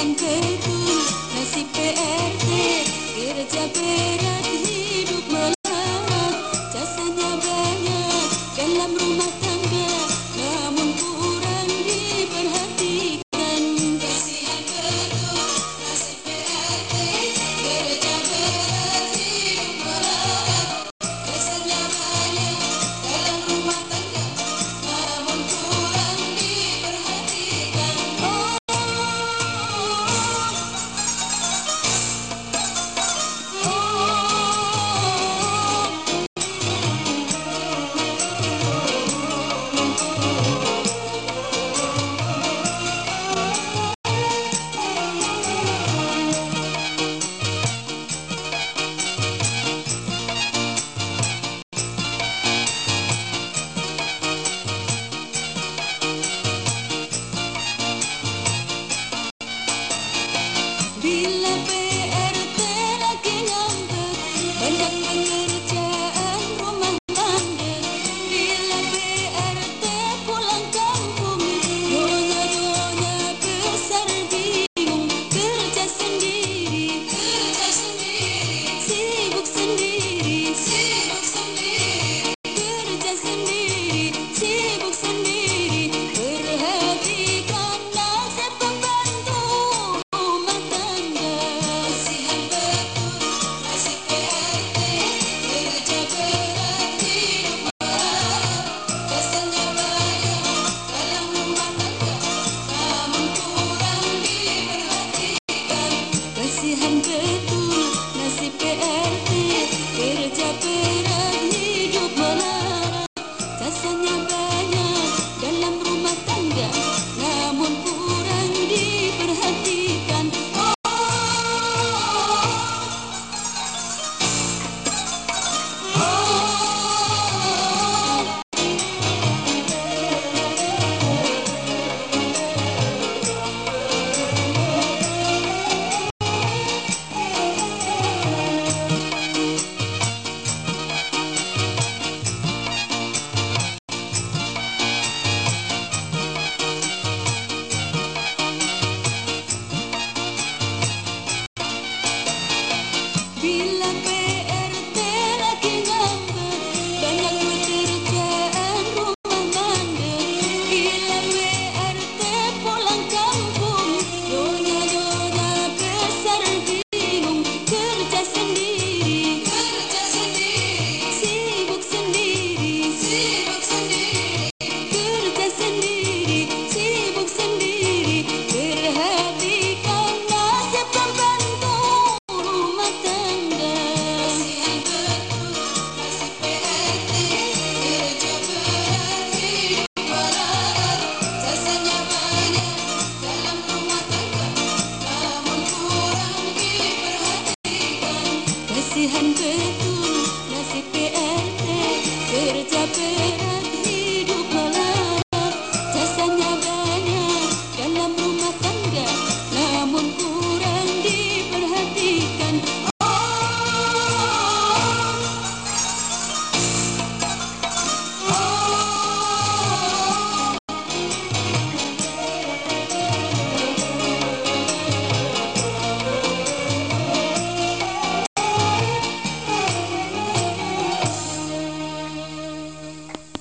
संकेती नसीब पे ऐसे गिर जब feel quiere te apego.